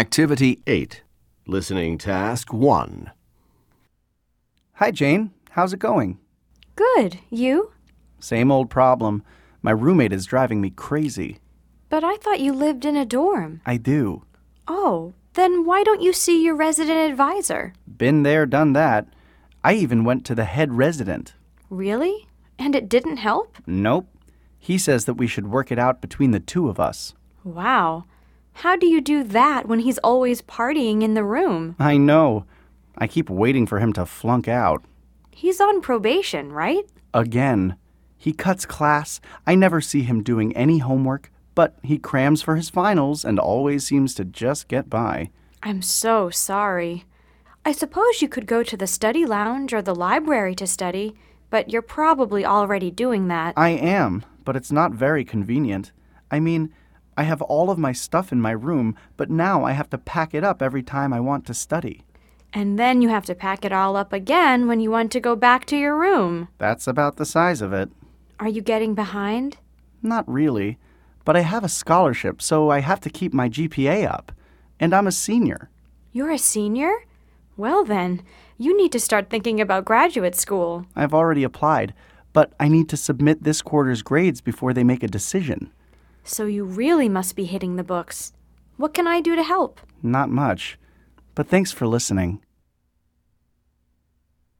Activity 8. Listening Task 1. Hi, Jane. How's it going? Good. You? Same old problem. My roommate is driving me crazy. But I thought you lived in a dorm. I do. Oh, then why don't you see your resident advisor? Been there, done that. I even went to the head resident. Really? And it didn't help? Nope. He says that we should work it out between the two of us. Wow. How do you do that when he's always partying in the room? I know. I keep waiting for him to flunk out. He's on probation, right? Again. He cuts class. I never see him doing any homework, but he crams for his finals and always seems to just get by. I'm so sorry. I suppose you could go to the study lounge or the library to study, but you're probably already doing that. I am, but it's not very convenient. I mean, I have all of my stuff in my room, but now I have to pack it up every time I want to study. And then you have to pack it all up again when you want to go back to your room. That's about the size of it. Are you getting behind? Not really, but I have a scholarship, so I have to keep my GPA up. And I'm a senior. You're a senior? Well, then, you need to start thinking about graduate school. I've already applied, but I need to submit this quarter's grades before they make a decision. So you really must be hitting the books. What can I do to help? Not much. But thanks for listening.